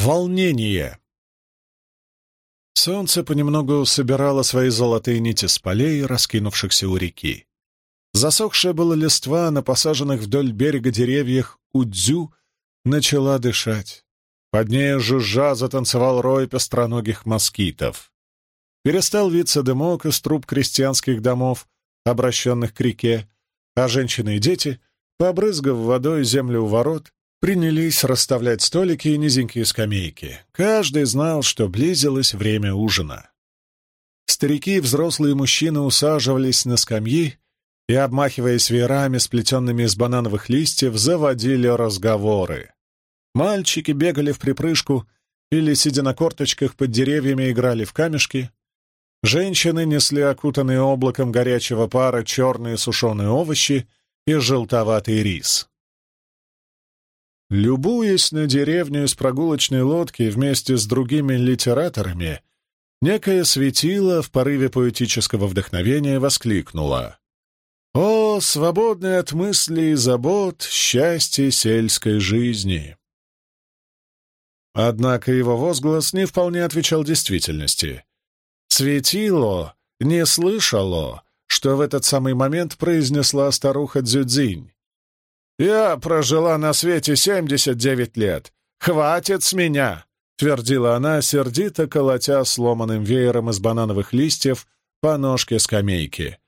Волнение. Солнце понемногу собирало свои золотые нити с полей, раскинувшихся у реки. Засохшая была листва на посаженных вдоль берега деревьях Удзю начала дышать. Под ней жужжа затанцевал рой пестроногих москитов. Перестал виться дымок из труб крестьянских домов, обращенных к реке, а женщины и дети, побрызгав водой землю у ворот, принялись расставлять столики и низенькие скамейки. Каждый знал, что близилось время ужина. Старики и взрослые мужчины усаживались на скамьи и, обмахиваясь веерами, сплетенными из банановых листьев, заводили разговоры. Мальчики бегали в припрыжку или, сидя на корточках под деревьями, играли в камешки. Женщины несли окутанные облаком горячего пара черные сушеные овощи и желтоватый рис. Любуясь на деревню из прогулочной лодки вместе с другими литераторами, некое светило в порыве поэтического вдохновения воскликнуло. «О, свободный от мыслей и забот, счастье сельской жизни!» Однако его возглас не вполне отвечал действительности. Светило не слышало, что в этот самый момент произнесла старуха Дзюдзинь. «Я прожила на свете семьдесят девять лет. Хватит с меня!» — твердила она, сердито колотя сломанным веером из банановых листьев по ножке скамейки.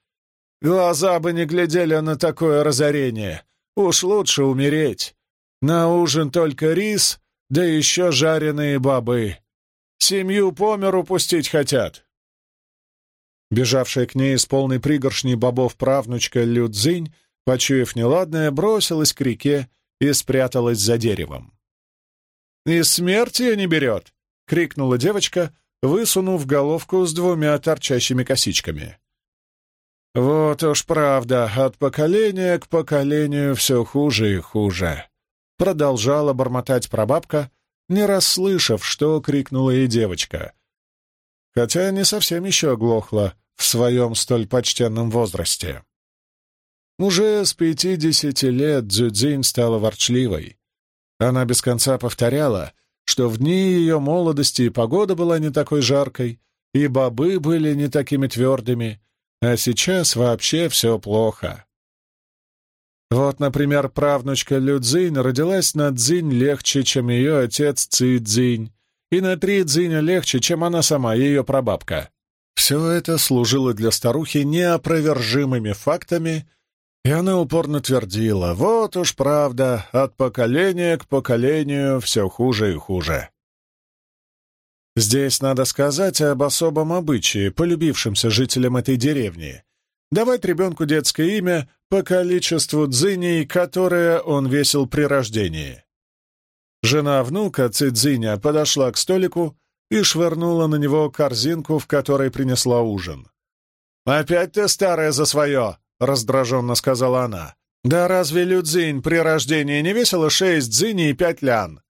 «Глаза бы не глядели на такое разорение. Уж лучше умереть. На ужин только рис, да еще жареные бобы. Семью по миру пустить хотят». Бежавшая к ней с полной пригоршней бобов правнучка Людзинь почуяв неладное, бросилась к реке и спряталась за деревом. «И смерть ее не берет!» — крикнула девочка, высунув головку с двумя торчащими косичками. «Вот уж правда, от поколения к поколению все хуже и хуже», — продолжала бормотать прабабка, не расслышав, что крикнула ей девочка. Хотя не совсем еще оглохла в своем столь почтенном возрасте. Уже с пятидесяти лет Дзюдзинь стала ворчливой. Она без конца повторяла, что в дни ее молодости и погода была не такой жаркой, и бобы были не такими твердыми, а сейчас вообще все плохо. Вот, например, правнучка Людзинь родилась на Дзинь легче, чем ее отец Цидзинь, и на три Дзиня легче, чем она сама, ее прабабка. Все это служило для старухи неопровержимыми фактами — и она упорно твердила, вот уж правда, от поколения к поколению все хуже и хуже. Здесь надо сказать об особом обычае, полюбившемся жителям этой деревни. Давать ребенку детское имя по количеству дзыней, которое он весил при рождении. Жена внука Цидзиня подошла к столику и швырнула на него корзинку, в которой принесла ужин. «Опять ты старая за свое!» — раздраженно сказала она. «Да разве Людзинь при рождении не весила шесть дзиней и пять лян?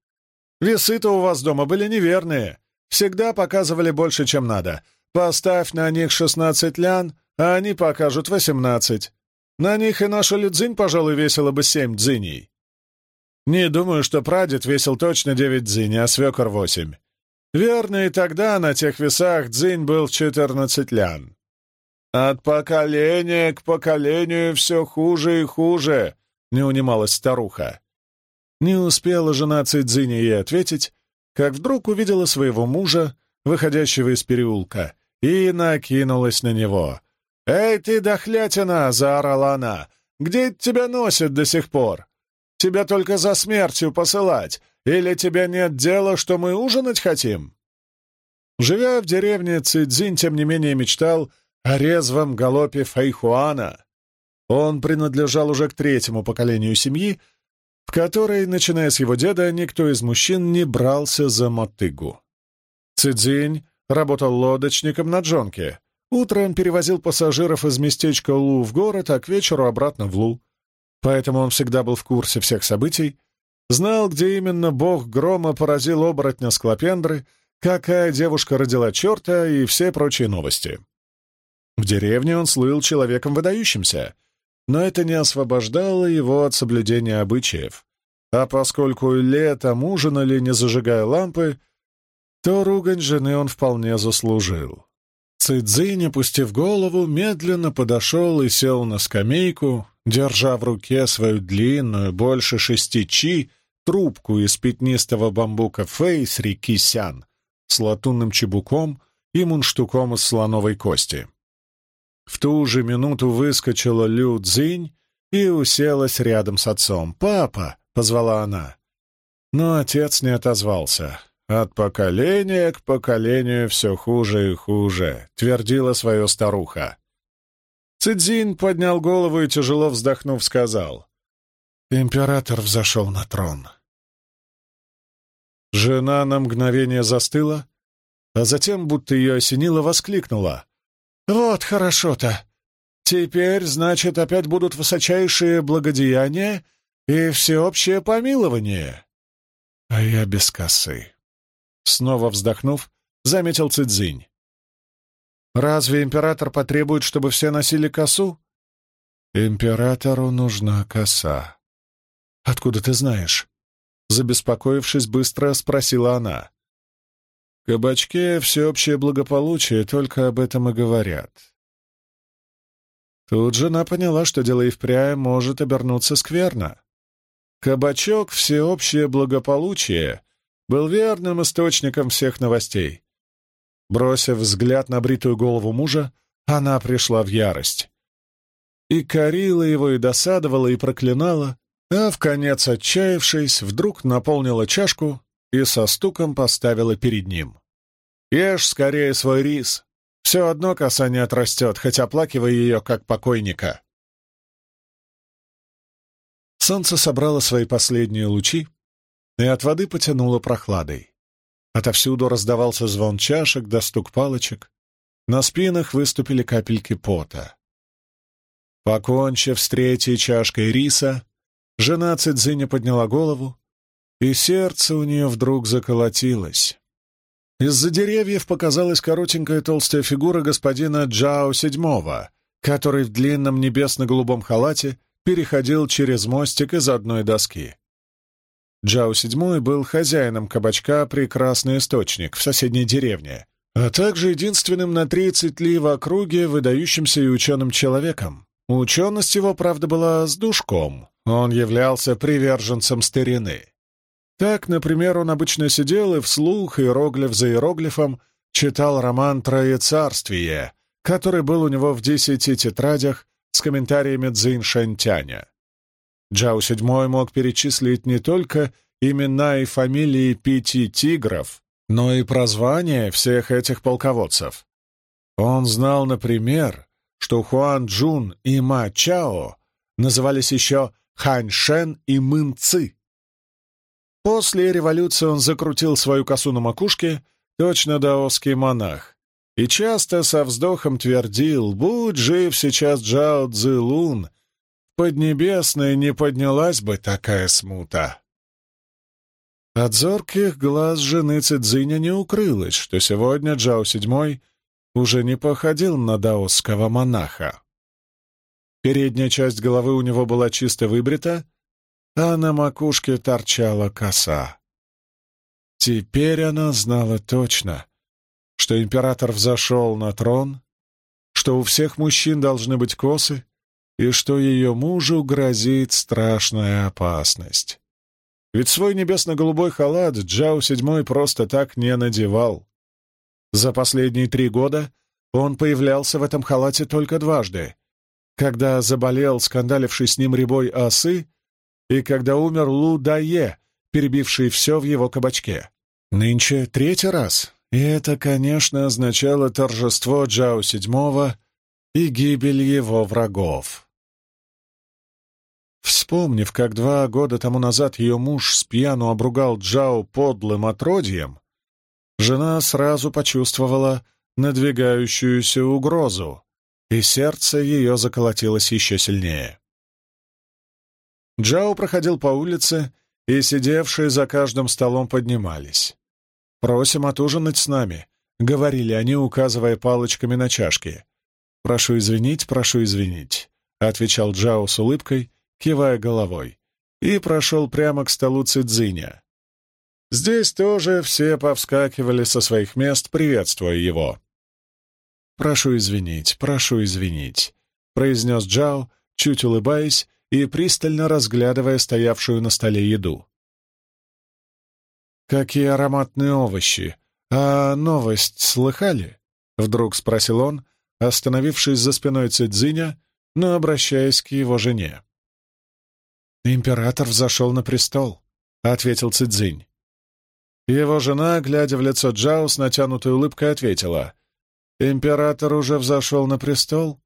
Весы-то у вас дома были неверные. Всегда показывали больше, чем надо. Поставь на них шестнадцать лян, а они покажут восемнадцать. На них и наша Людзинь, пожалуй, весила бы семь дзиней. Не думаю, что прадед весил точно девять дзиней, а свекор восемь. Верно, и тогда на тех весах дзинь был четырнадцать лян. «От поколения к поколению все хуже и хуже», — не унималась старуха. Не успела жена Цидзини ей ответить, как вдруг увидела своего мужа, выходящего из переулка, и накинулась на него. «Эй ты, дохлятина!» — заорала она. «Где тебя носит до сих пор? Тебя только за смертью посылать? Или тебе нет дела, что мы ужинать хотим?» Живя в деревне, Цидзинь, тем не менее, мечтал о резвом галопе Фэйхуана. Он принадлежал уже к третьему поколению семьи, в которой, начиная с его деда, никто из мужчин не брался за мотыгу. Цидзинь работал лодочником на джонке. Утром перевозил пассажиров из местечка Лу в город, а к вечеру обратно в Лу. Поэтому он всегда был в курсе всех событий, знал, где именно бог грома поразил оборотня Склопендры, какая девушка родила черта и все прочие новости. В деревне он слыл человеком выдающимся, но это не освобождало его от соблюдения обычаев. а поскольку летом ужинали, не зажигая лампы, то ругань жены он вполне заслужил. Цидзинь, опустив голову, медленно подошел и сел на скамейку, держа в руке свою длинную, больше шести чи, трубку из пятнистого бамбука фэй с реки Сян с латунным чебуком и мунштуком из слоновой кости. В ту же минуту выскочила Лю Цзинь и уселась рядом с отцом. «Папа!» — позвала она. Но отец не отозвался. «От поколения к поколению все хуже и хуже», — твердила свое старуха. Цидзин поднял голову и, тяжело вздохнув, сказал. «Император взошел на трон». Жена на мгновение застыла, а затем, будто ее осенило, воскликнула. «Вот хорошо-то! Теперь, значит, опять будут высочайшие благодеяния и всеобщее помилование!» А я без косы. Снова вздохнув, заметил Цидзинь. «Разве император потребует, чтобы все носили косу?» «Императору нужна коса». «Откуда ты знаешь?» Забеспокоившись, быстро спросила она. «В кабачке всеобщее благополучие, только об этом и говорят». Тут жена поняла, что дело и впрямь может обернуться скверно. Кабачок «Всеобщее благополучие» был верным источником всех новостей. Бросив взгляд на бритую голову мужа, она пришла в ярость. И корила его, и досадовала, и проклинала, а в конец отчаявшись, вдруг наполнила чашку и со стуком поставила перед ним. «Ешь скорее свой рис. Все одно коса не отрастет, хоть оплакивай ее, как покойника». Солнце собрало свои последние лучи, и от воды потянуло прохладой. Отовсюду раздавался звон чашек да стук палочек. На спинах выступили капельки пота. Покончив с третьей чашкой риса, Жена Цидзиня подняла голову, и сердце у нее вдруг заколотилось. Из-за деревьев показалась коротенькая толстая фигура господина Джао Седьмого, который в длинном небесно-голубом халате переходил через мостик из одной доски. Джао Седьмой был хозяином кабачка «Прекрасный источник» в соседней деревне, а также единственным на тридцать ли в округе выдающимся и ученым человеком. Ученость его, правда, была с душком, он являлся приверженцем старины. Так, например, он обычно сидел и вслух, иероглиф за иероглифом, читал роман «Троецарствие», который был у него в десяти тетрадях с комментариями Цзинь Шэньтяня. Джао Седьмой мог перечислить не только имена и фамилии пяти тигров, но и прозвания всех этих полководцев. Он знал, например, что Хуан Джун и Ма Чао назывались еще Хань Шен и Мын Ци. После революции он закрутил свою косу на макушке, точно даосский монах, и часто со вздохом твердил, будь жив сейчас Джао Цзилун, поднебесная не поднялась бы такая смута. От зорких глаз жены Цидзиня не укрылось, что сегодня Джао Седьмой уже не походил на даосского монаха. Передняя часть головы у него была чисто выбрита, а на макушке торчала коса. Теперь она знала точно, что император взошел на трон, что у всех мужчин должны быть косы, и что ее мужу грозит страшная опасность. Ведь свой небесно-голубой халат Джао седьмой просто так не надевал. За последние три года он появлялся в этом халате только дважды, когда заболел скандаливший с ним рябой осы и когда умер Лу Дае, перебивший все в его кабачке. Нынче третий раз, и это, конечно, означало торжество Джао Седьмого и гибель его врагов. Вспомнив, как два года тому назад ее муж с пьяну обругал Джао подлым отродьем, жена сразу почувствовала надвигающуюся угрозу и сердце ее заколотилось еще сильнее. Джао проходил по улице, и сидевшие за каждым столом поднимались. «Просим отужинать с нами», — говорили они, указывая палочками на чашки. «Прошу извинить, прошу извинить», — отвечал Джао с улыбкой, кивая головой. и прошел прямо к столу Цидзиня. Здесь тоже все повскакивали со своих мест, приветствуя его. «Прошу извинить, прошу извинить», — произнес Джао, чуть улыбаясь и пристально разглядывая стоявшую на столе еду. «Какие ароматные овощи! А новость слыхали?» — вдруг спросил он, остановившись за спиной Цидзиня, но обращаясь к его жене. «Император взошел на престол», — ответил Цидзинь. Его жена, глядя в лицо Джао с натянутой улыбкой, ответила. «Император уже взошел на престол?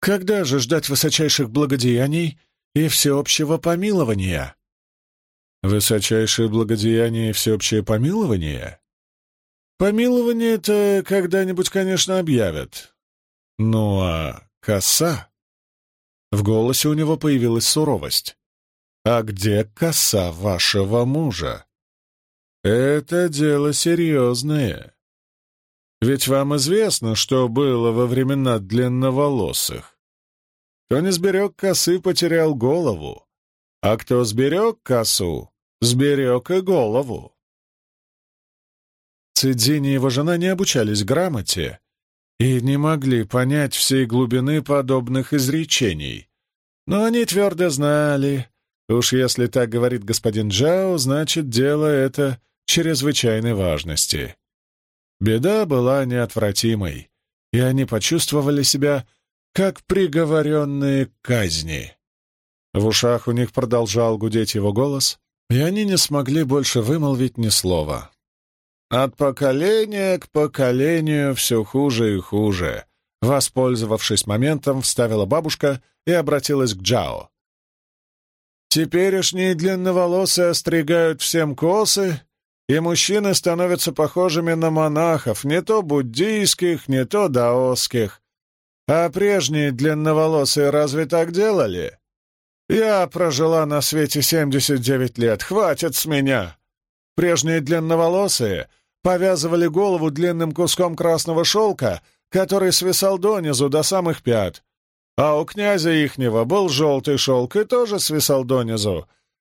Когда же ждать высочайших благодеяний и всеобщего помилования?» «Высочайшее благодеяние и всеобщее помилование?» «Помилование-то когда-нибудь, конечно, объявят. Ну а коса?» В голосе у него появилась суровость. «А где коса вашего мужа?» «Это дело серьезное. Ведь вам известно, что было во времена длинноволосых. Кто не сберег косы, потерял голову, а кто сберег косу, сберег и голову». Цидзини и его жена не обучались грамоте и не могли понять всей глубины подобных изречений, но они твердо знали, уж если так говорит господин Джао, значит, дело это чрезвычайной важности. Беда была неотвратимой, и они почувствовали себя как приговоренные к казни. В ушах у них продолжал гудеть его голос, и они не смогли больше вымолвить ни слова. От поколения к поколению все хуже и хуже. Воспользовавшись моментом, вставила бабушка и обратилась к Джао. Теперешние длинноволосые остригают всем косы, и мужчины становятся похожими на монахов, не то буддийских, не то даосских. А прежние длинноволосые разве так делали? Я прожила на свете 79 лет, хватит с меня. Прежние длинноволосые повязывали голову длинным куском красного шелка, который свисал донизу до самых пят. А у князя ихнего был желтый шелк и тоже свисал донизу,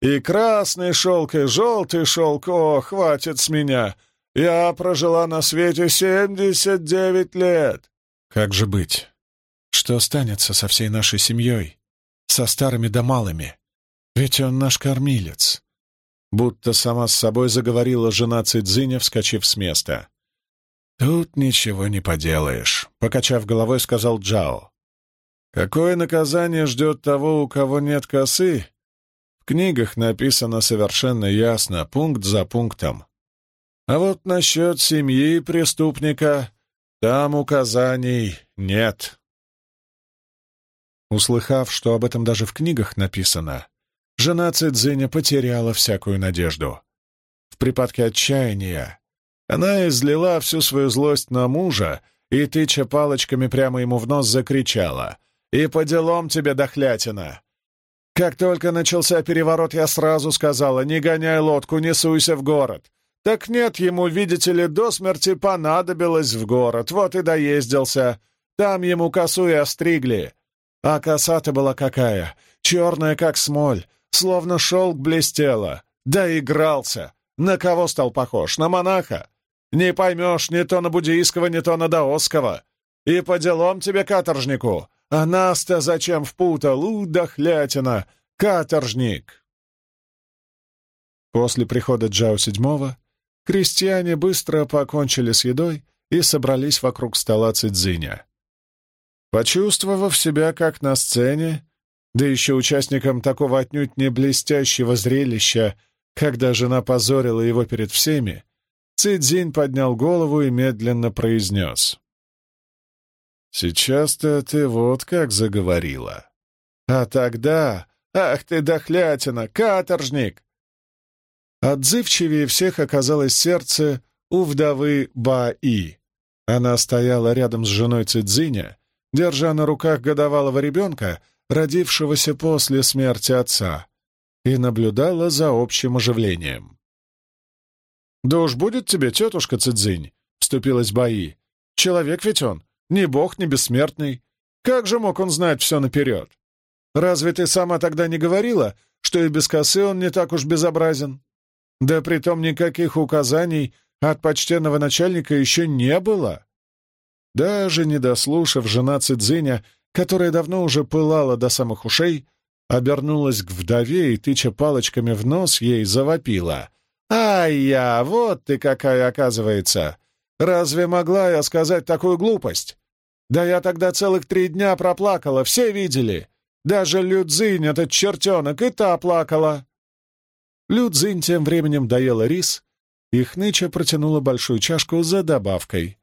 и красный шелк, и желтый шелк, о, хватит с меня! Я прожила на свете семьдесят девять лет!» «Как же быть? Что останется со всей нашей семьей? Со старыми да малыми? Ведь он наш кормилец!» Будто сама с собой заговорила жена Цидзиня, вскочив с места. «Тут ничего не поделаешь», — покачав головой, сказал Джао. «Какое наказание ждет того, у кого нет косы, книгах написано совершенно ясно, пункт за пунктом. А вот насчет семьи преступника там указаний нет. Услыхав, что об этом даже в книгах написано, жена Цидзиня потеряла всякую надежду. В припадке отчаяния она излила всю свою злость на мужа и, тыча палочками прямо ему в нос, закричала «И по делам тебе, дохлятина! Как только начался переворот, я сразу сказала, не гоняй лодку, не суйся в город. Так нет, ему, видите ли, до смерти понадобилось в город, вот и доездился. Там ему косу и остригли. А коса-то была какая, черная, как смоль, словно шелк блестела. Да игрался. На кого стал похож? На монаха? Не поймешь ни то на буддийского, ни то на даосского. И по делам тебе, каторжнику, а нас-то зачем впутал, удохлятина, каторжник!» После прихода Джао седьмого крестьяне быстро покончили с едой и собрались вокруг стола Цидзиня. Почувствовав себя как на сцене, да еще участником такого отнюдь не блестящего зрелища, когда жена позорила его перед всеми, Цидзинь поднял голову и медленно произнес. Сейчас-то ты вот как заговорила. А тогда... Ах ты, дохлятина, каторжник!» Отзывчивее всех оказалось сердце у вдовы Ба-И. Она стояла рядом с женой Цидзиня, держа на руках годовалого ребенка, родившегося после смерти отца, и наблюдала за общим оживлением. «Да уж будет тебе, тетушка Цидзинь», — вступилась Баи. «Человек ведь он, ни бог, ни бессмертный. Как же мог он знать все наперед? Разве ты сама тогда не говорила, что и без косы он не так уж безобразен. Да притом никаких указаний от почтенного начальника еще не было. Даже не дослушав, жена Цидзиня, которая давно уже пылала до самых ушей, обернулась к вдове и, тыча палочками в нос, ей завопила. «Ай я, вот ты какая, оказывается! Разве могла я сказать такую глупость? Да я тогда целых три дня проплакала, все видели. Даже Людзинь, этот чертенок, и та плакала. Людзинь тем временем доела рис, и Хныча протянула большую чашку за добавкой.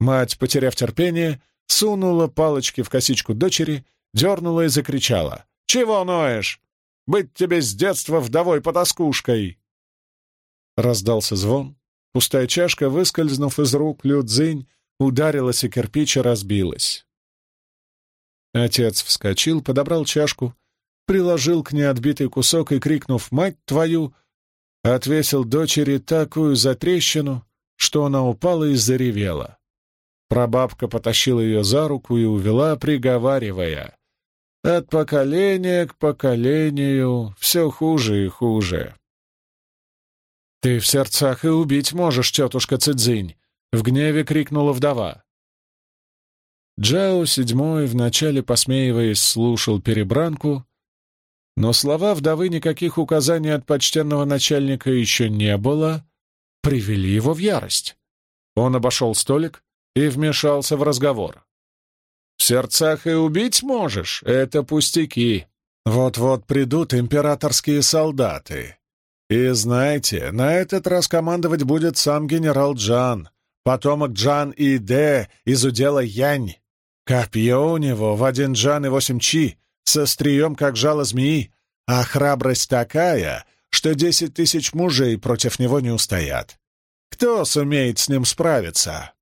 Мать, потеряв терпение, сунула палочки в косичку дочери, дернула и закричала. «Чего ноешь? Быть тебе с детства вдовой потаскушкой!» Раздался звон. Пустая чашка, выскользнув из рук Людзинь, ударилась о кирпич разбилась. Отец вскочил, подобрал чашку, приложил к ней отбитый кусок и, крикнув «Мать твою!», отвесил дочери такую затрещину, что она упала и заревела. Прабабка потащила ее за руку и увела, приговаривая «От поколения к поколению все хуже и хуже». «Ты в сердцах и убить можешь, тетушка Цидзинь!» — в гневе крикнула вдова. Джао седьмой, вначале посмеиваясь, слушал перебранку, но слова вдовы никаких указаний от почтенного начальника еще не было, привели его в ярость. Он обошел столик и вмешался в разговор. «В сердцах и убить можешь, это пустяки. Вот-вот придут императорские солдаты. И знаете, на этот раз командовать будет сам генерал Джан, потомок Джан и Де из удела Янь. Копье у него в один Джан и восемь Чи, со стрием, как жало змеи, а храбрость такая, что десять тысяч мужей против него не устоят. Кто сумеет с ним справиться?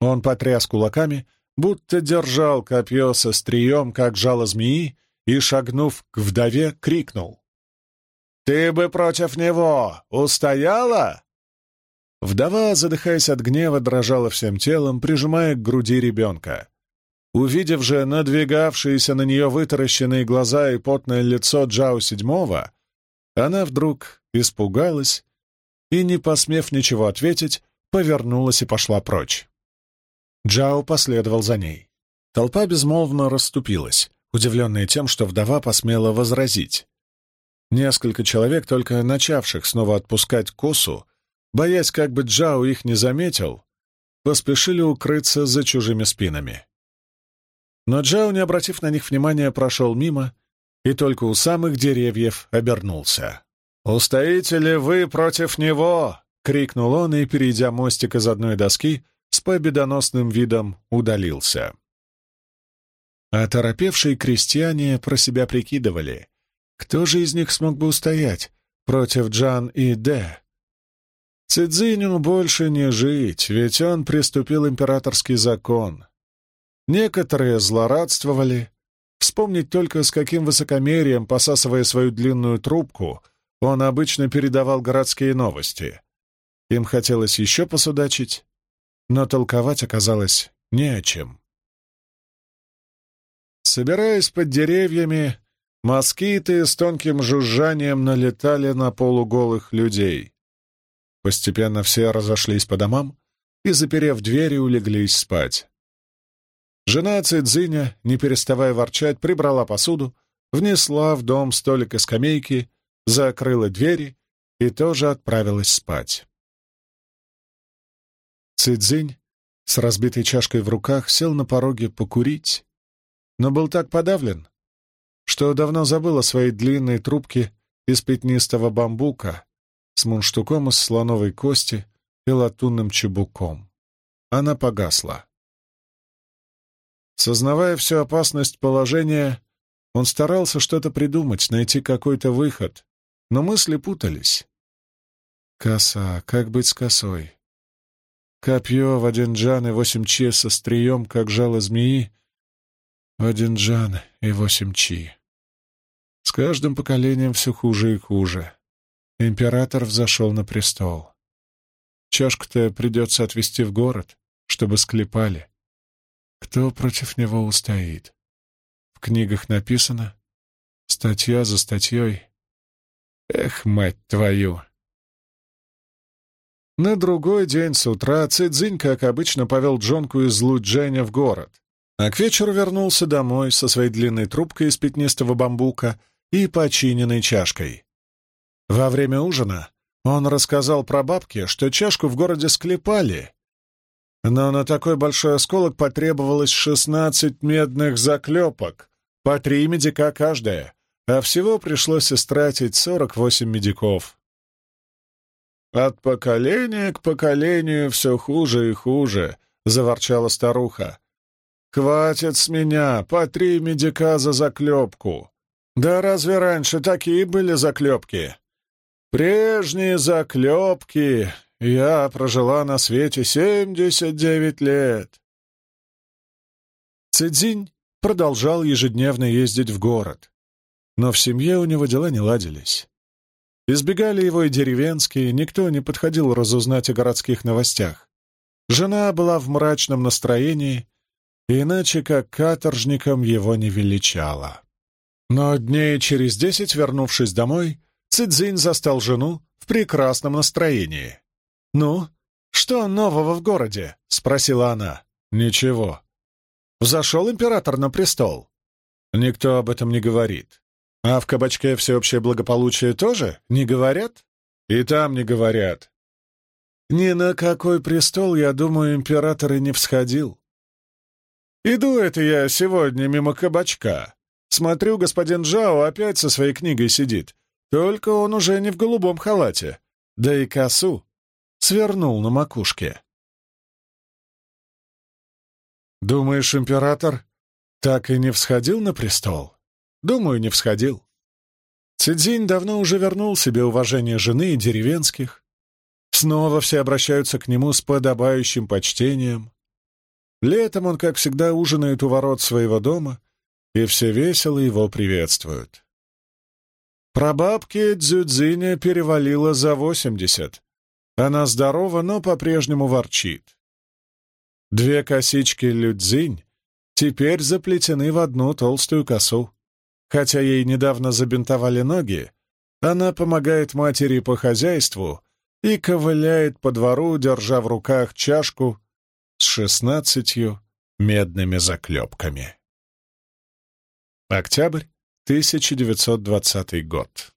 Он потряс кулаками, будто держал копье со стрием, как жало змеи, и, шагнув к вдове, крикнул. «Ты бы против него устояла?» Вдова, задыхаясь от гнева, дрожала всем телом, прижимая к груди ребенка. Увидев же надвигавшиеся на нее вытаращенные глаза и потное лицо Джао седьмого, она вдруг испугалась и, не посмев ничего ответить, повернулась и пошла прочь. Джао последовал за ней. Толпа безмолвно расступилась, удивленная тем, что вдова посмела возразить. Несколько человек, только начавших снова отпускать косу, боясь, как бы Джао их не заметил, поспешили укрыться за чужими спинами. Но Джао, не обратив на них внимания, прошел мимо и только у самых деревьев обернулся. «Устоите ли вы против него?» — крикнул он и, перейдя мостик из одной доски, с победоносным видом удалился. Оторопевшие крестьяне про себя прикидывали, кто же из них смог бы устоять против Джан и Дэ, Цидзиню больше не жить, ведь он приступил императорский закон. Некоторые злорадствовали. Вспомнить только, с каким высокомерием, посасывая свою длинную трубку, он обычно передавал городские новости. Им хотелось еще посудачить, но толковать оказалось не о чем. Собираясь под деревьями, москиты с тонким жужжанием налетали на полуголых людей. Постепенно все разошлись по домам и, заперев двери, улеглись спать. Жена Цидзиня, не переставая ворчать, прибрала посуду, внесла в дом столик и скамейки, закрыла двери и тоже отправилась спать. Цидзинь с разбитой чашкой в руках сел на пороге покурить, но был так подавлен, что давно забыл о своей длинной трубке из пятнистого бамбука, с мундштуком из слоновой кости и латунным чебуком. Она погасла. Сознавая всю опасность положения, он старался что-то придумать, найти какой-то выход, но мысли путались. Коса, как быть с косой? Копье в один джан и восемь чи со стрием, как жало змеи, в один джан и восемь чи. С каждым поколением все хуже и хуже. Император взошел на престол. Чашку-то придется отвезти в город, чтобы склепали. Кто против него устоит? В книгах написано, Статья за статьей. Эх, мать твою! На другой день с утра Цидзинь, как обычно, повел Джонку из Луджэня в город, а к вечеру вернулся домой со своей длинной трубкой из пятнистого бамбука и починенной чашкой. Во время ужина он рассказал про бабки, что чашку в городе склепали, но на такой большой осколок потребовалось шестнадцать медных заклепок, по три медика каждая, а всего пришлось истратить сорок восемь медиков. «От поколения к поколению все хуже и хуже», — заворчала старуха. «Хватит с меня, по три медика за заклепку. Да разве раньше такие были заклепки?» «Прежние заклепки! Я прожила на свете семьдесят девять лет!» Цидзинь продолжал ежедневно ездить в город, но в семье у него дела не ладились. Избегали его и деревенские, никто не подходил разузнать о городских новостях. Жена была в мрачном настроении, иначе как каторжником его не величала. Но дней через десять, вернувшись домой, Цидзинь застал жену в прекрасном настроении. «Ну, что нового в городе?» — спросила она. «Ничего». «Взошел император на престол?» «Никто об этом не говорит. А в кабачке всеобщее благополучие тоже не говорят? И там не говорят. Ни на какой престол, я думаю, император и не всходил. Иду это я сегодня мимо кабачка. Смотрю, господин Джао опять со своей книгой сидит. Только он уже не в голубом халате. Да и косу свернул на макушке. Думаешь, император так и не всходил на престол? Думаю, не всходил. Цидзинь давно уже вернул себе уважение жены и деревенских. Снова все обращаются к нему с подобающим почтением. Летом он, как всегда, ужинает у ворот своего дома, и все весело его приветствуют. Прабабке Дзюдзиня перевалила за восемьдесят. Она здорова, но по-прежнему ворчит. Две косички Людзинь теперь заплетены в одну толстую косу. Хотя ей недавно забинтовали ноги, она помогает матери по хозяйству и ковыляет по двору, держа в руках чашку с шестнадцатью медными заклепками. Октябрь 1920 год.